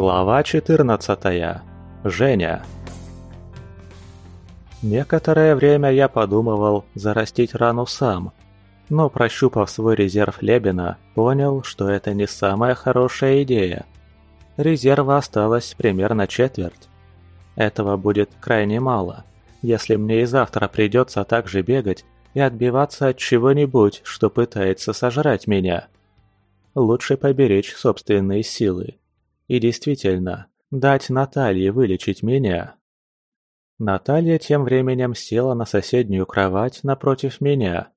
Глава 14. Женя. Некоторое время я подумывал зарастить рану сам, но прощупав свой резерв Лебена, понял, что это не самая хорошая идея. Резерва осталось примерно четверть. Этого будет крайне мало, если мне и завтра придется так же бегать и отбиваться от чего-нибудь, что пытается сожрать меня. Лучше поберечь собственные силы. И действительно, дать Наталье вылечить меня. Наталья тем временем села на соседнюю кровать напротив меня.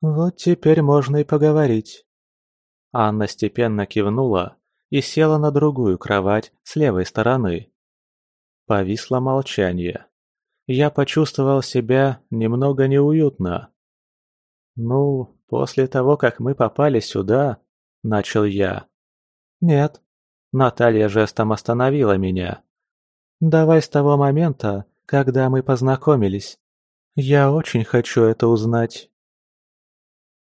«Вот теперь можно и поговорить». Анна степенно кивнула и села на другую кровать с левой стороны. Повисло молчание. Я почувствовал себя немного неуютно. «Ну, после того, как мы попали сюда», — начал я. «Нет», Наталья жестом остановила меня. «Давай с того момента, когда мы познакомились. Я очень хочу это узнать».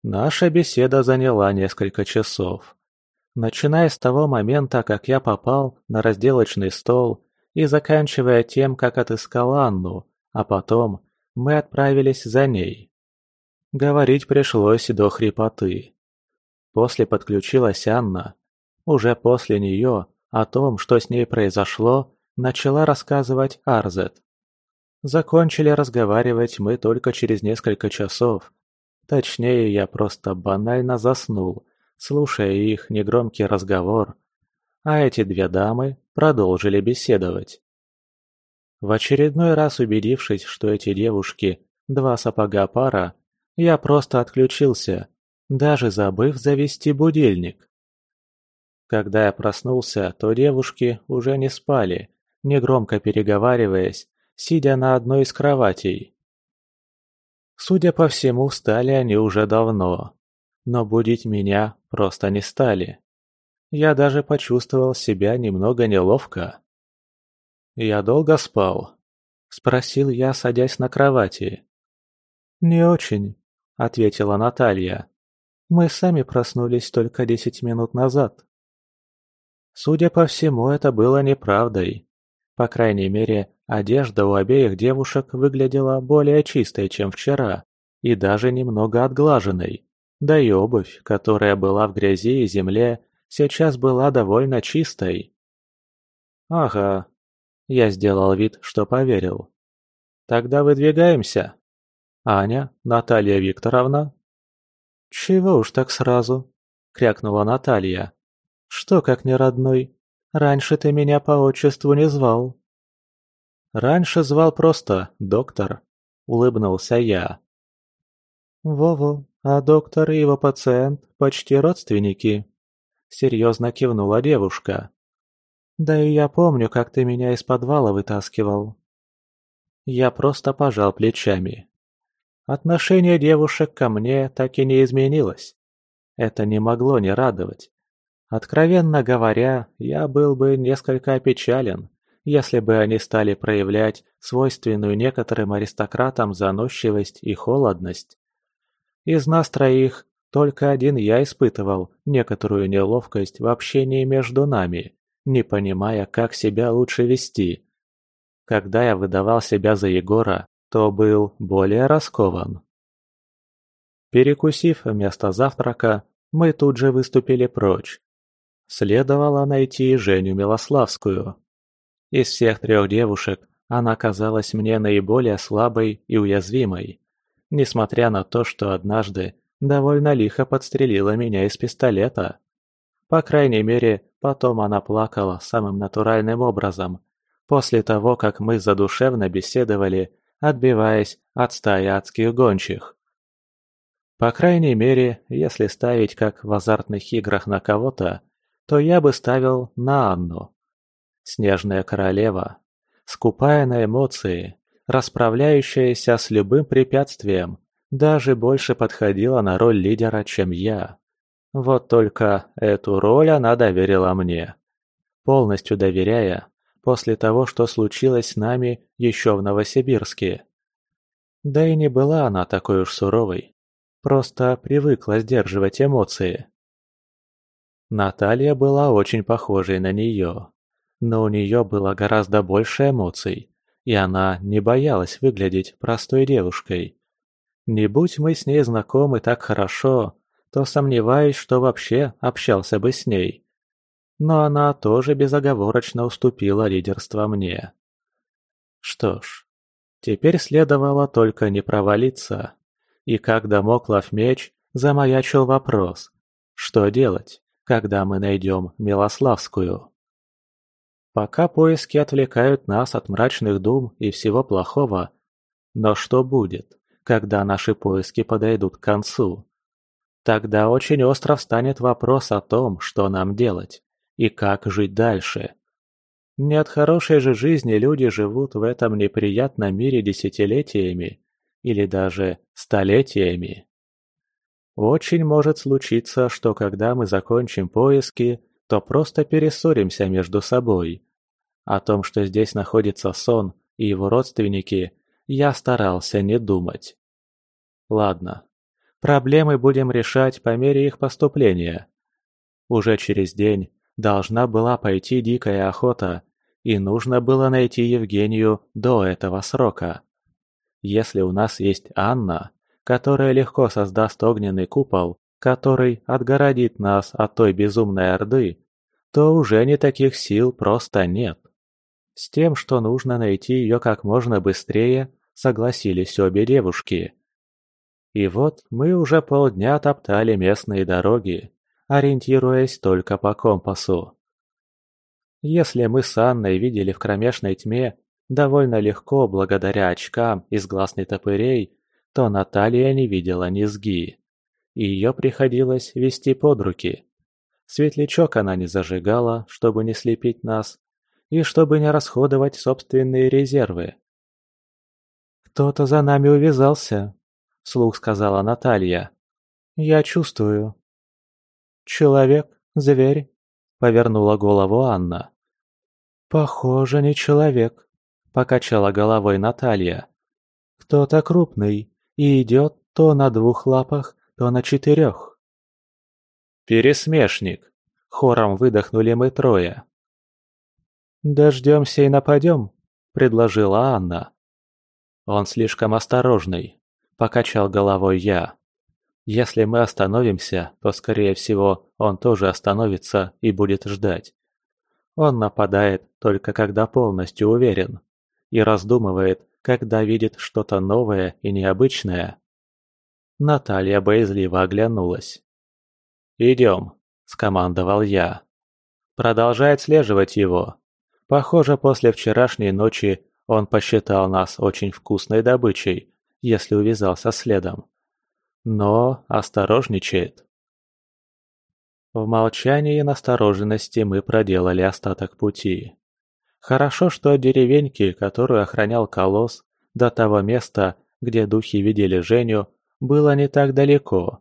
Наша беседа заняла несколько часов. Начиная с того момента, как я попал на разделочный стол и заканчивая тем, как отыскал Анну, а потом мы отправились за ней. Говорить пришлось до хрипоты. После подключилась Анна, уже после нее о том, что с ней произошло, начала рассказывать Арзет. Закончили разговаривать мы только через несколько часов. Точнее, я просто банально заснул, слушая их негромкий разговор. А эти две дамы продолжили беседовать. В очередной раз убедившись, что эти девушки – два сапога пара, я просто отключился, даже забыв завести будильник. Когда я проснулся, то девушки уже не спали, негромко переговариваясь, сидя на одной из кроватей. Судя по всему, встали они уже давно, но будить меня просто не стали. Я даже почувствовал себя немного неловко. «Я долго спал?» – спросил я, садясь на кровати. «Не очень», – ответила Наталья. «Мы сами проснулись только десять минут назад». Судя по всему, это было неправдой. По крайней мере, одежда у обеих девушек выглядела более чистой, чем вчера, и даже немного отглаженной. Да и обувь, которая была в грязи и земле, сейчас была довольно чистой. «Ага», — я сделал вид, что поверил. «Тогда выдвигаемся. Аня, Наталья Викторовна?» «Чего уж так сразу?» — крякнула Наталья. Что, как не родной, раньше ты меня по отчеству не звал». «Раньше звал просто доктор», — улыбнулся я. «Во-во, а доктор и его пациент почти родственники», — серьезно кивнула девушка. «Да и я помню, как ты меня из подвала вытаскивал». Я просто пожал плечами. Отношение девушек ко мне так и не изменилось. Это не могло не радовать. Откровенно говоря, я был бы несколько печален, если бы они стали проявлять свойственную некоторым аристократам заносчивость и холодность. Из нас троих только один я испытывал некоторую неловкость в общении между нами, не понимая, как себя лучше вести. Когда я выдавал себя за Егора, то был более раскован. Перекусив вместо завтрака, мы тут же выступили прочь, следовало найти Женю Милославскую. Из всех трех девушек она казалась мне наиболее слабой и уязвимой, несмотря на то, что однажды довольно лихо подстрелила меня из пистолета. По крайней мере, потом она плакала самым натуральным образом, после того, как мы задушевно беседовали, отбиваясь от стаи адских гончих. По крайней мере, если ставить как в азартных играх на кого-то, то я бы ставил на Анну. Снежная королева, скупая на эмоции, расправляющаяся с любым препятствием, даже больше подходила на роль лидера, чем я. Вот только эту роль она доверила мне. Полностью доверяя, после того, что случилось с нами еще в Новосибирске. Да и не была она такой уж суровой. Просто привыкла сдерживать эмоции. Наталья была очень похожей на нее, но у нее было гораздо больше эмоций, и она не боялась выглядеть простой девушкой. Не будь мы с ней знакомы так хорошо, то сомневаюсь, что вообще общался бы с ней. Но она тоже безоговорочно уступила лидерство мне. Что ж, теперь следовало только не провалиться. И как домоклов меч, замаячил вопрос, что делать? когда мы найдем Милославскую. Пока поиски отвлекают нас от мрачных дум и всего плохого, но что будет, когда наши поиски подойдут к концу? Тогда очень остро встанет вопрос о том, что нам делать и как жить дальше. Не от хорошей же жизни люди живут в этом неприятном мире десятилетиями или даже столетиями. Очень может случиться, что когда мы закончим поиски, то просто перессоримся между собой. О том, что здесь находится сон и его родственники, я старался не думать. Ладно, проблемы будем решать по мере их поступления. Уже через день должна была пойти дикая охота, и нужно было найти Евгению до этого срока. Если у нас есть Анна, которая легко создаст огненный купол, который отгородит нас от той безумной орды, то уже не таких сил просто нет. С тем, что нужно найти ее как можно быстрее, согласились обе девушки. И вот мы уже полдня топтали местные дороги, ориентируясь только по компасу. Если мы с Анной видели в кромешной тьме, довольно легко, благодаря очкам из глаз нетопырей, то Наталья не видела низги. И ее приходилось вести под руки. Светлячок она не зажигала, чтобы не слепить нас, и чтобы не расходовать собственные резервы. «Кто-то за нами увязался», — вслух сказала Наталья. «Я чувствую». «Человек, зверь», — повернула голову Анна. «Похоже, не человек», — покачала головой Наталья. «Кто-то крупный, и идет то на двух лапах, то на четырех. «Пересмешник!» — хором выдохнули мы трое. «Дождемся и нападем», — предложила Анна. «Он слишком осторожный», — покачал головой я. «Если мы остановимся, то, скорее всего, он тоже остановится и будет ждать. Он нападает только когда полностью уверен и раздумывает, когда видит что-то новое и необычное. Наталья Бейзли оглянулась. «Идем», — скомандовал я. Продолжай отслеживать его. Похоже, после вчерашней ночи он посчитал нас очень вкусной добычей, если увязался следом. Но осторожничает. В молчании и настороженности мы проделали остаток пути. Хорошо, что деревеньки, которую охранял колосс, до того места, где духи видели Женю, было не так далеко.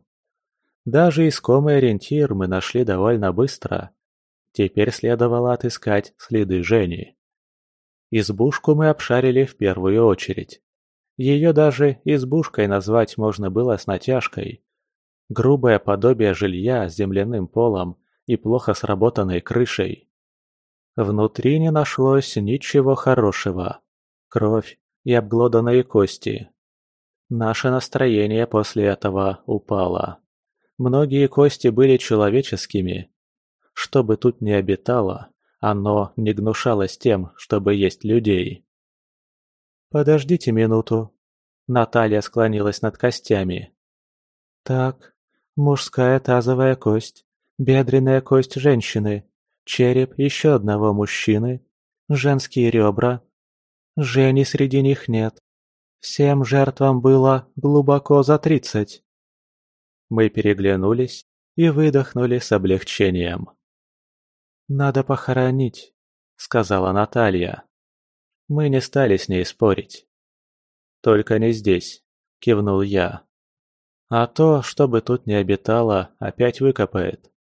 Даже искомый ориентир мы нашли довольно быстро. Теперь следовало отыскать следы Жени. Избушку мы обшарили в первую очередь. Ее даже избушкой назвать можно было с натяжкой. Грубое подобие жилья с земляным полом и плохо сработанной крышей. Внутри не нашлось ничего хорошего. Кровь и обглоданные кости. Наше настроение после этого упало. Многие кости были человеческими. Что бы тут ни обитало, оно не гнушалось тем, чтобы есть людей. «Подождите минуту». Наталья склонилась над костями. «Так, мужская тазовая кость, бедренная кость женщины, череп еще одного мужчины, женские ребра. Жени среди них нет. Всем жертвам было глубоко за тридцать. Мы переглянулись и выдохнули с облегчением. «Надо похоронить», — сказала Наталья. Мы не стали с ней спорить. «Только не здесь», — кивнул я. «А то, чтобы тут не обитало, опять выкопает».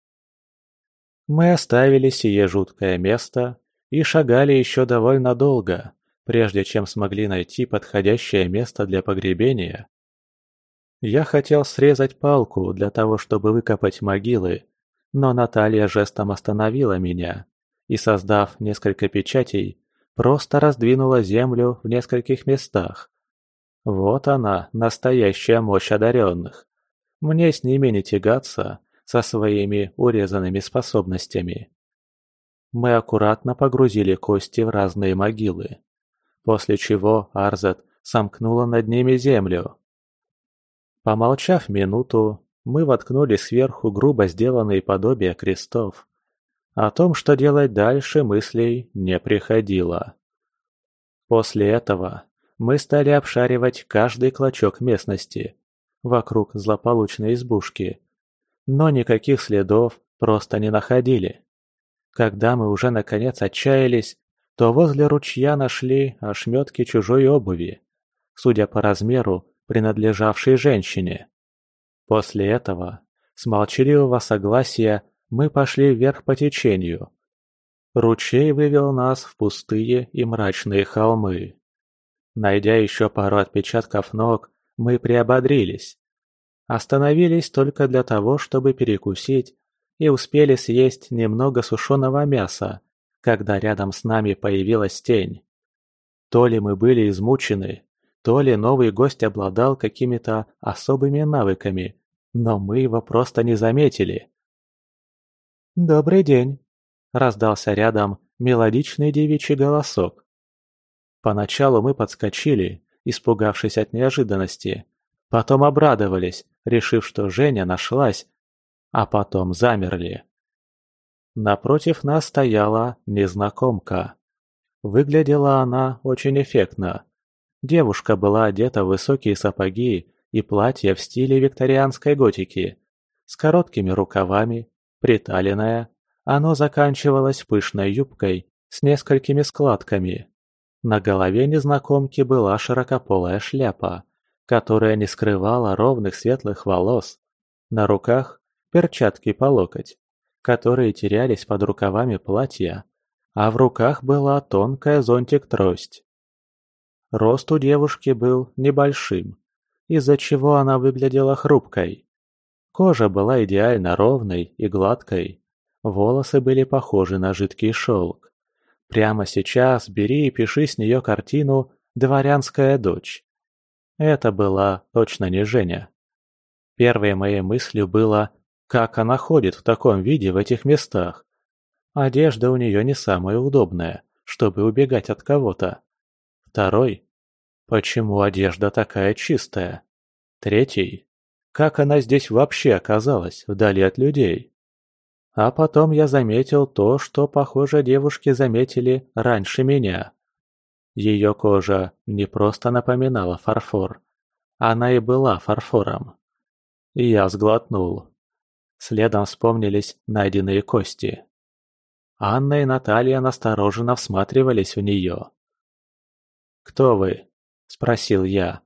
Мы оставили сие жуткое место и шагали еще довольно долго, прежде чем смогли найти подходящее место для погребения. Я хотел срезать палку для того, чтобы выкопать могилы, но Наталья жестом остановила меня и, создав несколько печатей, просто раздвинула землю в нескольких местах. Вот она, настоящая мощь одаренных. Мне с ними не тягаться, со своими урезанными способностями. Мы аккуратно погрузили кости в разные могилы, после чего Арзат сомкнула над ними землю. Помолчав минуту, мы воткнули сверху грубо сделанные подобия крестов. О том, что делать дальше, мыслей не приходило. После этого мы стали обшаривать каждый клочок местности вокруг злополучной избушки, но никаких следов просто не находили. Когда мы уже наконец отчаялись, то возле ручья нашли ошметки чужой обуви, судя по размеру, принадлежавшей женщине. После этого, с молчаливого согласия, мы пошли вверх по течению. Ручей вывел нас в пустые и мрачные холмы. Найдя еще пару отпечатков ног, мы приободрились остановились только для того, чтобы перекусить, и успели съесть немного сушеного мяса, когда рядом с нами появилась тень. То ли мы были измучены, то ли новый гость обладал какими-то особыми навыками, но мы его просто не заметили. «Добрый день!» – раздался рядом мелодичный девичий голосок. Поначалу мы подскочили, испугавшись от неожиданности – Потом обрадовались, решив, что Женя нашлась, а потом замерли. Напротив нас стояла незнакомка. Выглядела она очень эффектно. Девушка была одета в высокие сапоги и платье в стиле викторианской готики, с короткими рукавами, приталенное, оно заканчивалось пышной юбкой с несколькими складками. На голове незнакомки была широкополая шляпа которая не скрывала ровных светлых волос, на руках перчатки по локоть, которые терялись под рукавами платья, а в руках была тонкая зонтик-трость. Рост у девушки был небольшим, из-за чего она выглядела хрупкой. Кожа была идеально ровной и гладкой, волосы были похожи на жидкий шелк. Прямо сейчас бери и пиши с нее картину «Дворянская дочь». Это была точно не Женя. Первой моей мыслью было, как она ходит в таком виде в этих местах. Одежда у нее не самая удобная, чтобы убегать от кого-то. Второй. Почему одежда такая чистая? Третий. Как она здесь вообще оказалась, вдали от людей? А потом я заметил то, что, похоже, девушки заметили раньше меня. Ее кожа не просто напоминала фарфор, она и была фарфором. И я сглотнул. Следом вспомнились найденные кости. Анна и Наталья настороженно всматривались в нее. «Кто вы?» – спросил я.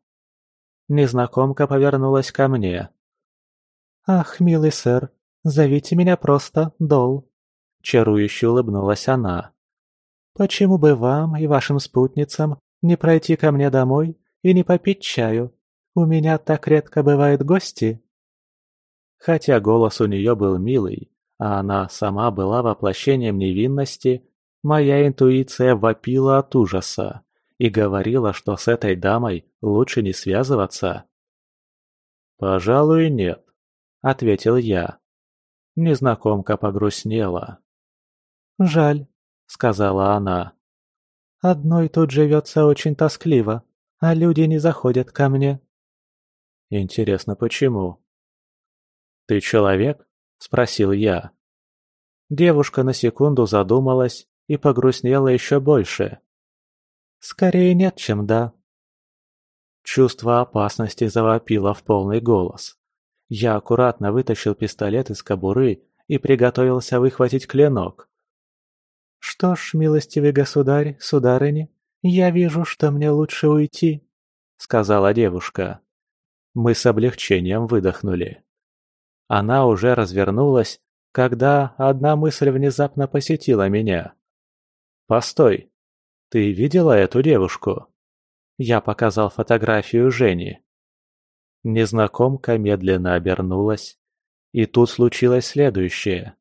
Незнакомка повернулась ко мне. «Ах, милый сэр, зовите меня просто Дол», – чарующе улыбнулась она. Почему бы вам и вашим спутницам не пройти ко мне домой и не попить чаю? У меня так редко бывают гости». Хотя голос у нее был милый, а она сама была воплощением невинности, моя интуиция вопила от ужаса и говорила, что с этой дамой лучше не связываться. «Пожалуй, нет», — ответил я. Незнакомка погрустнела. «Жаль», сказала она. «Одной тут живется очень тоскливо, а люди не заходят ко мне». «Интересно, почему?» «Ты человек?» – спросил я. Девушка на секунду задумалась и погрустнела еще больше. «Скорее нет, чем да». Чувство опасности завопило в полный голос. Я аккуратно вытащил пистолет из кобуры и приготовился выхватить клинок. Что ж, милостивый государь, сударыни, я вижу, что мне лучше уйти, сказала девушка. Мы с облегчением выдохнули. Она уже развернулась, когда одна мысль внезапно посетила меня. «Постой, ты видела эту девушку?» Я показал фотографию Жени. Незнакомка медленно обернулась, и тут случилось следующее.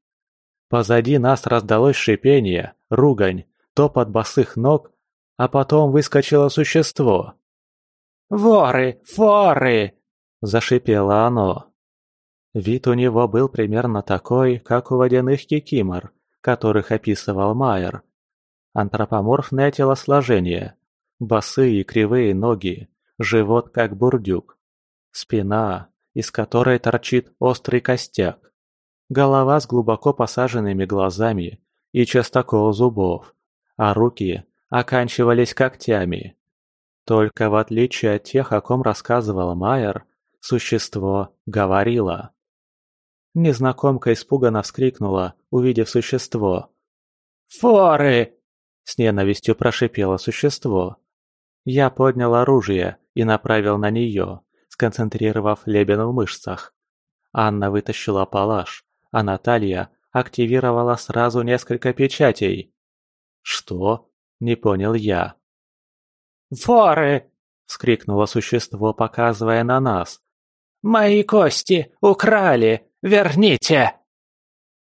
Позади нас раздалось шипение, ругань, топот босых ног, а потом выскочило существо. «Воры! форы! – зашипело оно. Вид у него был примерно такой, как у водяных кикимор, которых описывал Майер. Антропоморфное телосложение, босые и кривые ноги, живот как бурдюк, спина, из которой торчит острый костяк. Голова с глубоко посаженными глазами и частокол зубов, а руки оканчивались когтями. Только в отличие от тех, о ком рассказывал Майер, существо говорило. Незнакомка испуганно вскрикнула, увидев существо. «Форы!» – с ненавистью прошипело существо. Я поднял оружие и направил на нее, сконцентрировав лебен в мышцах. Анна вытащила палаш, а Наталья активировала сразу несколько печатей. «Что?» – не понял я. «Воры!» – вскрикнуло существо, показывая на нас. «Мои кости украли! Верните!»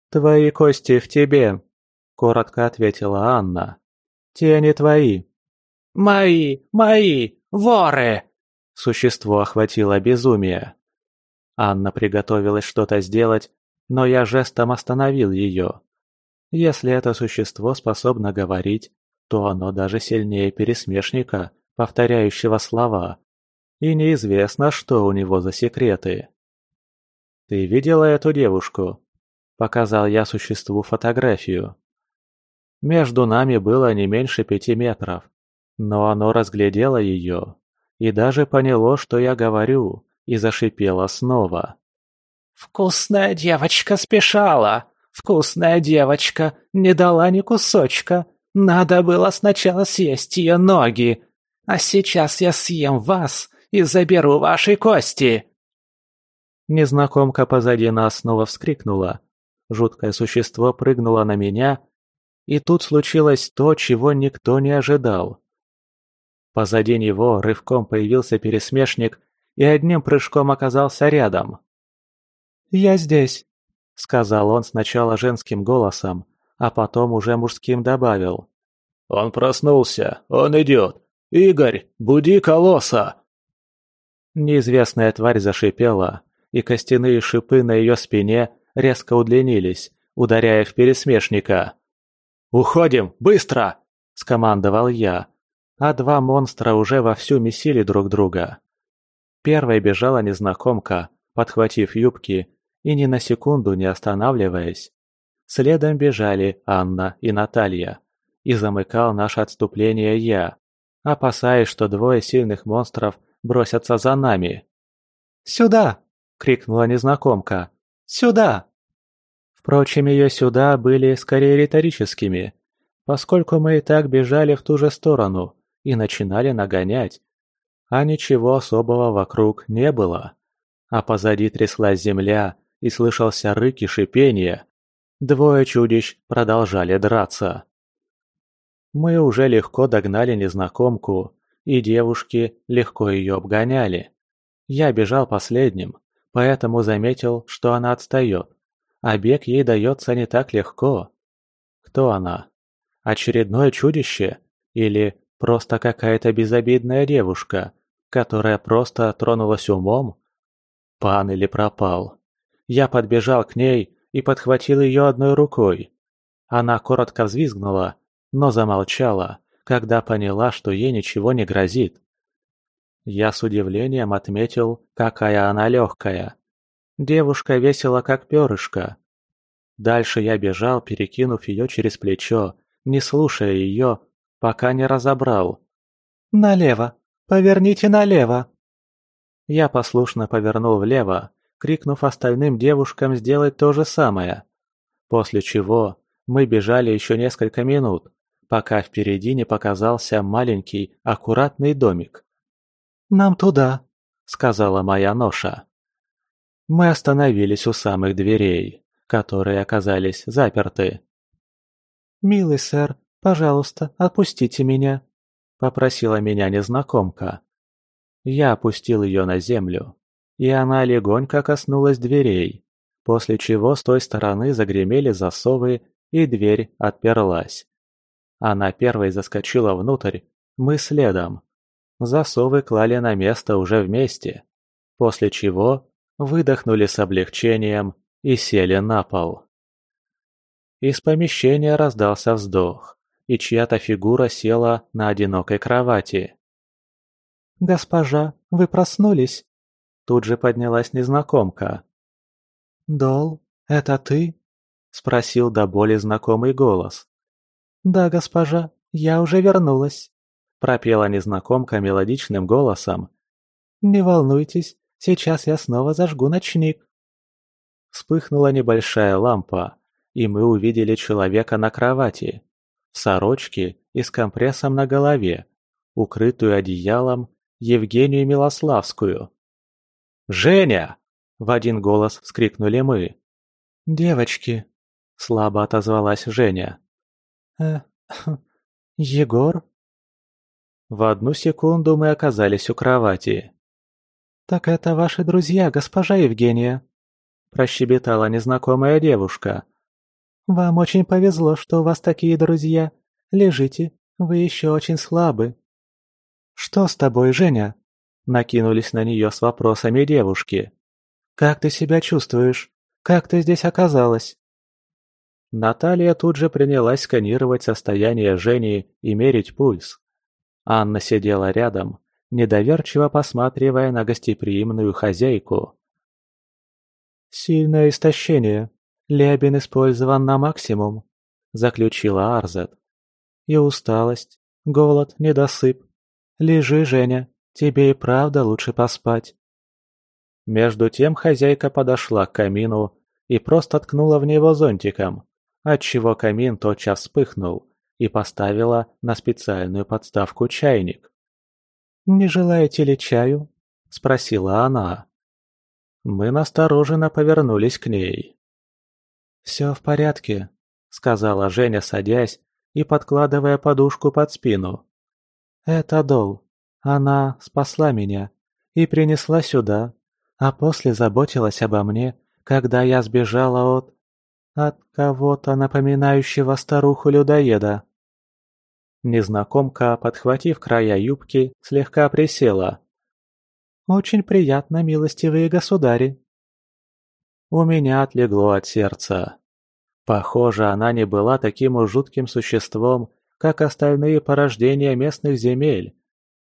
«Твои кости в тебе!» – коротко ответила Анна. «Те не твои!» «Мои! Мои! Воры!» Существо охватило безумие. Анна приготовилась что-то сделать, но я жестом остановил ее. Если это существо способно говорить, то оно даже сильнее пересмешника, повторяющего слова. И неизвестно, что у него за секреты. «Ты видела эту девушку?» – показал я существу фотографию. Между нами было не меньше пяти метров, но оно разглядело ее и даже поняло, что я говорю, и зашипело снова. «Вкусная девочка спешала! Вкусная девочка не дала ни кусочка! Надо было сначала съесть ее ноги! А сейчас я съем вас и заберу ваши кости!» Незнакомка позади нас снова вскрикнула. Жуткое существо прыгнуло на меня, и тут случилось то, чего никто не ожидал. Позади него рывком появился пересмешник и одним прыжком оказался рядом. Я здесь», — сказал он сначала женским голосом, а потом уже мужским добавил. «Он проснулся, он идет. Игорь, буди колосса!» Неизвестная тварь зашипела, и костяные шипы на ее спине резко удлинились, ударяя в пересмешника. «Уходим, быстро!» – скомандовал я, а два монстра уже вовсю месили друг друга. Первой бежала незнакомка, подхватив юбки и ни на секунду не останавливаясь, следом бежали Анна и Наталья, и замыкал наше отступление я, опасаясь, что двое сильных монстров бросятся за нами. «Сюда!» — крикнула незнакомка. «Сюда!» Впрочем, ее «сюда» были скорее риторическими, поскольку мы и так бежали в ту же сторону и начинали нагонять, а ничего особого вокруг не было. А позади тряслась земля, и слышался рык и шипение. Двое чудищ продолжали драться. Мы уже легко догнали незнакомку, и девушки легко ее обгоняли. Я бежал последним, поэтому заметил, что она отстает, а бег ей дается не так легко. Кто она? Очередное чудище? Или просто какая-то безобидная девушка, которая просто тронулась умом? Пан или пропал? Я подбежал к ней и подхватил ее одной рукой. Она коротко взвизгнула, но замолчала, когда поняла, что ей ничего не грозит. Я с удивлением отметил, какая она легкая. Девушка весела, как перышко. Дальше я бежал, перекинув ее через плечо, не слушая ее, пока не разобрал. «Налево! Поверните налево!» Я послушно повернул влево, крикнув остальным девушкам сделать то же самое, после чего мы бежали еще несколько минут, пока впереди не показался маленький аккуратный домик. «Нам туда», — сказала моя ноша. Мы остановились у самых дверей, которые оказались заперты. «Милый сэр, пожалуйста, отпустите меня», — попросила меня незнакомка. Я опустил ее на землю и она легонько коснулась дверей, после чего с той стороны загремели засовы, и дверь отперлась. Она первой заскочила внутрь, мы следом. Засовы клали на место уже вместе, после чего выдохнули с облегчением и сели на пол. Из помещения раздался вздох, и чья-то фигура села на одинокой кровати. «Госпожа, вы проснулись?» Тут же поднялась незнакомка. «Дол, это ты?» — спросил до боли знакомый голос. «Да, госпожа, я уже вернулась», — пропела незнакомка мелодичным голосом. «Не волнуйтесь, сейчас я снова зажгу ночник». Вспыхнула небольшая лампа, и мы увидели человека на кровати, в сорочке и с компрессом на голове, укрытую одеялом Евгению Милославскую. «Женя!» — в один голос вскрикнули мы. «Девочки!» — слабо отозвалась Женя. «Э, Егор?» В одну секунду мы оказались у кровати. «Так это ваши друзья, госпожа Евгения», – прощебетала незнакомая девушка. «Вам очень повезло, что у вас такие друзья. Лежите, вы еще очень слабы». «Что с тобой, Женя?» Накинулись на нее с вопросами девушки. «Как ты себя чувствуешь? Как ты здесь оказалась?» Наталья тут же принялась сканировать состояние Жени и мерить пульс. Анна сидела рядом, недоверчиво посматривая на гостеприимную хозяйку. «Сильное истощение. Лебен использован на максимум», — заключила Арзет. «И усталость, голод, недосып. Лежи, Женя, тебе и правда лучше поспать». Между тем хозяйка подошла к камину и просто ткнула в него зонтиком, отчего камин тотчас вспыхнул, и поставила на специальную подставку чайник. «Не желаете ли чаю?» – спросила она. Мы настороженно повернулись к ней. «Все в порядке», – сказала Женя, садясь и подкладывая подушку под спину. «Это долг. Она спасла меня и принесла сюда, а после заботилась обо мне, когда я сбежала от... от кого-то напоминающего старуху-людоеда». Незнакомка, подхватив края юбки, слегка присела. «Очень приятно, милостивые государи!» У меня отлегло от сердца. Похоже, она не была таким уж жутким существом, как остальные порождения местных земель,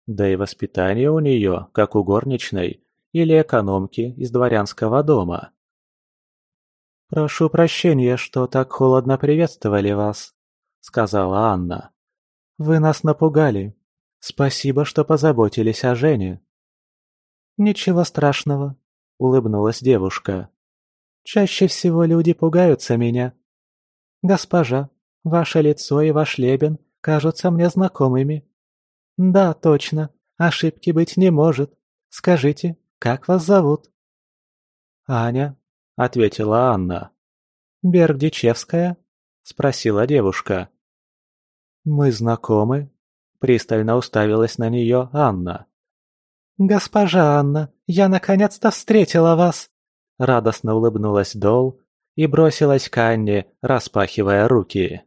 да и воспитание у нее, как у горничной, или экономки из дворянского дома. «Прошу прощения, что так холодно приветствовали вас», — сказала Анна. «Вы нас напугали. Спасибо, что позаботились о Жене». «Ничего страшного», — улыбнулась девушка. «Чаще всего люди пугаются меня. Госпожа, ваше лицо и ваш лебен кажутся мне знакомыми. Да, точно. Ошибки быть не может. Скажите, как вас зовут? Аня, ответила Анна. Бердичевская? спросила девушка. Мы знакомы? пристально уставилась на нее Анна. Госпожа Анна, я наконец-то встретила вас, радостно улыбнулась Дол и бросилась к Анне, распахивая руки.